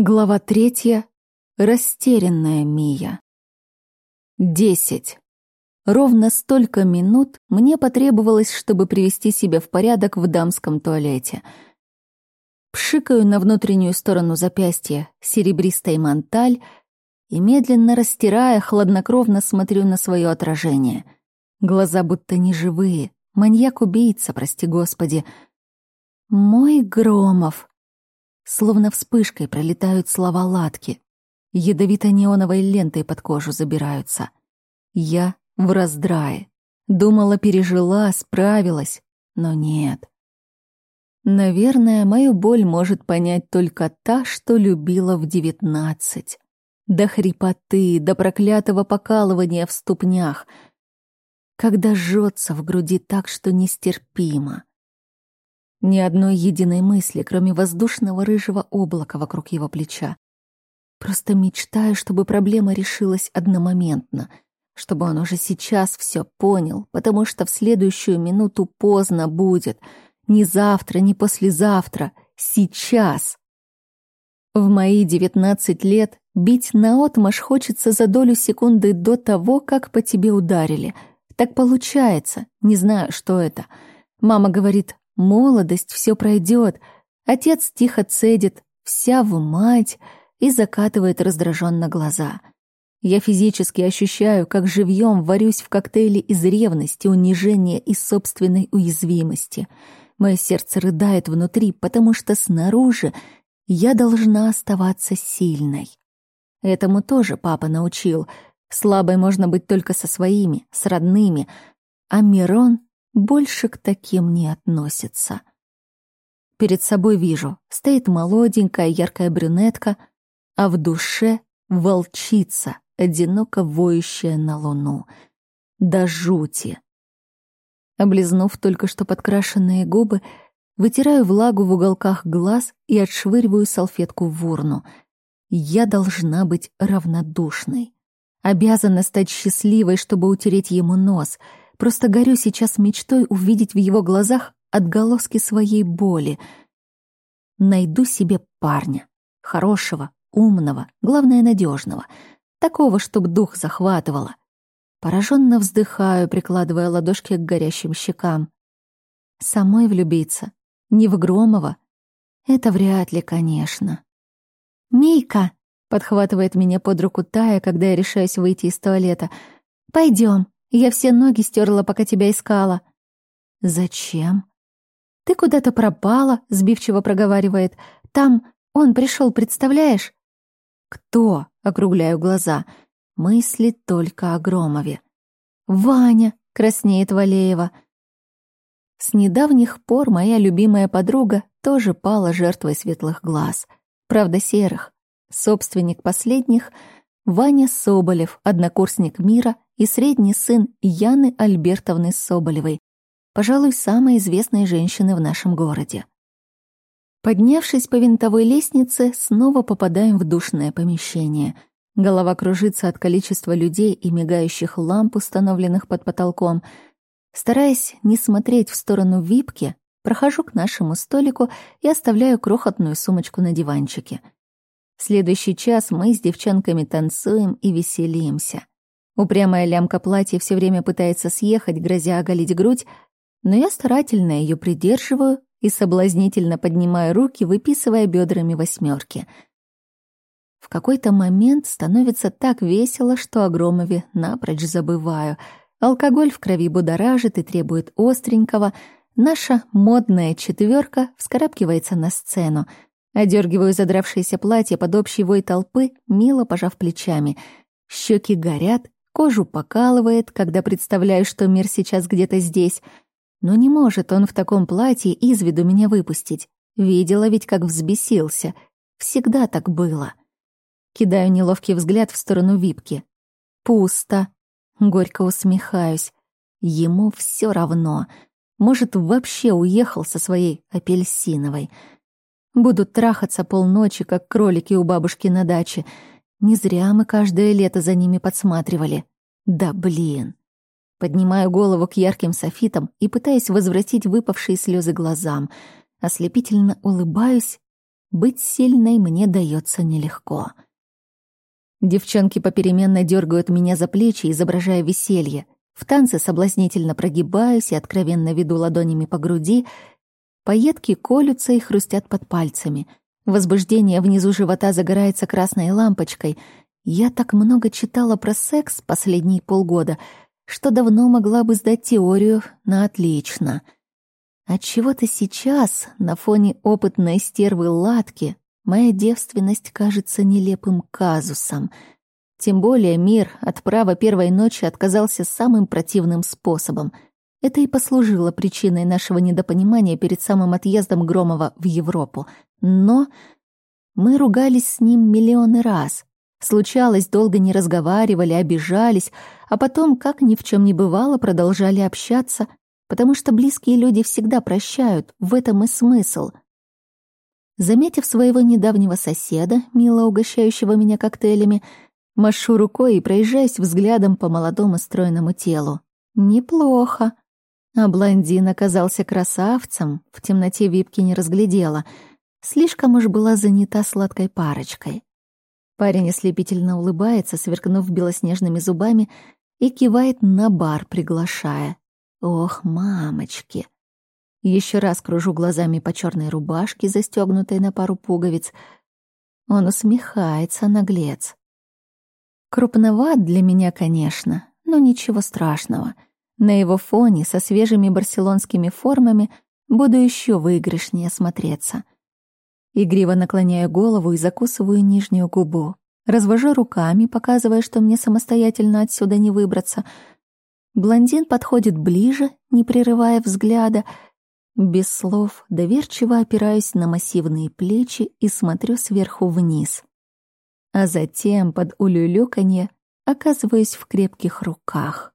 Глава третья. Растерянная Мия. Десять. Ровно столько минут мне потребовалось, чтобы привести себя в порядок в дамском туалете. Пшикаю на внутреннюю сторону запястья серебристой манталь и, медленно растирая, хладнокровно смотрю на свое отражение. Глаза будто неживые. Маньяк-убийца, прости господи. Мой Громов. Словно вспышкой пролетают слова ладки. Ядовито-неоновой лентой под кожу забираются. Я в раздрае. Думала, пережила, справилась. Но нет. Наверное, мою боль может понять только та, что любила в девятнадцать. До хрипоты, до проклятого покалывания в ступнях. Когда жжется в груди так, что нестерпимо. Ни одной единой мысли, кроме воздушного рыжего облака вокруг его плеча. Просто мечтаю, чтобы проблема решилась одномоментно, чтобы он уже сейчас все понял, потому что в следующую минуту поздно будет. Не завтра, не послезавтра, сейчас. В мои девятнадцать лет бить наотмашь хочется за долю секунды до того, как по тебе ударили. Так получается, не знаю, что это. Мама говорит, Молодость, все пройдет. Отец тихо цедит, вся в мать, и закатывает раздраженно глаза. Я физически ощущаю, как живьем варюсь в коктейле из ревности, унижения и собственной уязвимости. Мое сердце рыдает внутри, потому что снаружи я должна оставаться сильной. Этому тоже папа научил. Слабой можно быть только со своими, с родными. А Мирон больше к таким не относится. Перед собой вижу, стоит молоденькая яркая брюнетка, а в душе волчица, одиноко воющая на луну. До жути. Облизнув только что подкрашенные губы, вытираю влагу в уголках глаз и отшвыриваю салфетку в урну. Я должна быть равнодушной. Обязана стать счастливой, чтобы утереть ему нос — Просто горю сейчас мечтой увидеть в его глазах отголоски своей боли. Найду себе парня. Хорошего, умного, главное, надежного. Такого, чтоб дух захватывало. Пораженно вздыхаю, прикладывая ладошки к горящим щекам. Самой влюбиться? Не в Громова? Это вряд ли, конечно. «Мийка!» — подхватывает меня под руку Тая, когда я решаюсь выйти из туалета. «Пойдем, я все ноги стерла, пока тебя искала». «Зачем?» «Ты куда-то пропала», — сбивчиво проговаривает. «Там он пришел, представляешь?» «Кто?» — округляю глаза. Мысли только о Громове. «Ваня!» — краснеет Валеева. С недавних пор моя любимая подруга тоже пала жертвой светлых глаз. Правда, серых. Собственник последних — Ваня Соболев, однокурсник Мира и средний сын Яны Альбертовны Соболевой, пожалуй, самой известной женщины в нашем городе. Поднявшись по винтовой лестнице, снова попадаем в душное помещение. Голова кружится от количества людей и мигающих ламп, установленных под потолком. Стараясь не смотреть в сторону випки, прохожу к нашему столику и оставляю крохотную сумочку на диванчике. В следующий час мы с девчонками танцуем и веселимся. Упрямая лямка платья все время пытается съехать, грозя оголить грудь, но я старательно ее придерживаю и соблазнительно поднимаю руки, выписывая бедрами восьмерки. В какой-то момент становится так весело, что о Громове напрочь забываю. Алкоголь в крови будоражит и требует остренького. Наша модная четверка вскарабкивается на сцену. Одергиваю задравшееся платье под общий вой толпы, мило пожав плечами. Щеки горят, Кожу покалывает, когда представляю, что мир сейчас где-то здесь. Но не может он в таком платье из виду меня выпустить. Видела ведь, как взбесился. Всегда так было. Кидаю неловкий взгляд в сторону випки. Пусто. Горько усмехаюсь. Ему все равно. Может, вообще уехал со своей апельсиновой. Будут трахаться полночи, как кролики у бабушки на даче — не зря мы каждое лето за ними подсматривали. Да блин. Поднимаю голову к ярким софитам и пытаюсь возвратить выпавшие слезы глазам. Ослепительно улыбаюсь быть сильной мне дается нелегко. Девчонки попеременно дергают меня за плечи, изображая веселье. В танце соблазнительно прогибаюсь и откровенно веду ладонями по груди. Поетки колются и хрустят под пальцами. Возбуждение внизу живота загорается красной лампочкой. Я так много читала про секс последние полгода, что давно могла бы сдать теорию на отлично — Отчего-то сейчас, на фоне опытной стервы Латки, моя девственность кажется нелепым казусом. Тем более мир от права первой ночи отказался самым противным способом. Это и послужило причиной нашего недопонимания перед самым отъездом Громова в Европу. Но мы ругались с ним миллионы раз. Случалось, долго не разговаривали, обижались, а потом, как ни в чем не бывало, продолжали общаться, потому что близкие люди всегда прощают, в этом и смысл. Заметив своего недавнего соседа, мило угощающего меня коктейлями, машу рукой и проезжаюсь взглядом по молодому стройному телу. Неплохо. А блондин оказался красавцем, в темноте випки не разглядела. Слишком уж была занята сладкой парочкой. Парень ослепительно улыбается, сверкнув белоснежными зубами, и кивает на бар, приглашая. Ох, мамочки! Еще раз кружу глазами по черной рубашке, застегнутой на пару пуговиц. Он усмехается, наглец. Крупноват для меня, конечно, но ничего страшного. На его фоне со свежими барселонскими формами буду еще выигрышнее смотреться. Игриво наклоняю голову и закусываю нижнюю губу. Развожу руками, показывая, что мне самостоятельно отсюда не выбраться — Блондин подходит ближе, не прерывая взгляда. Без слов доверчиво опираюсь на массивные плечи и смотрю сверху вниз. А затем под улюлюканье оказываюсь в крепких руках.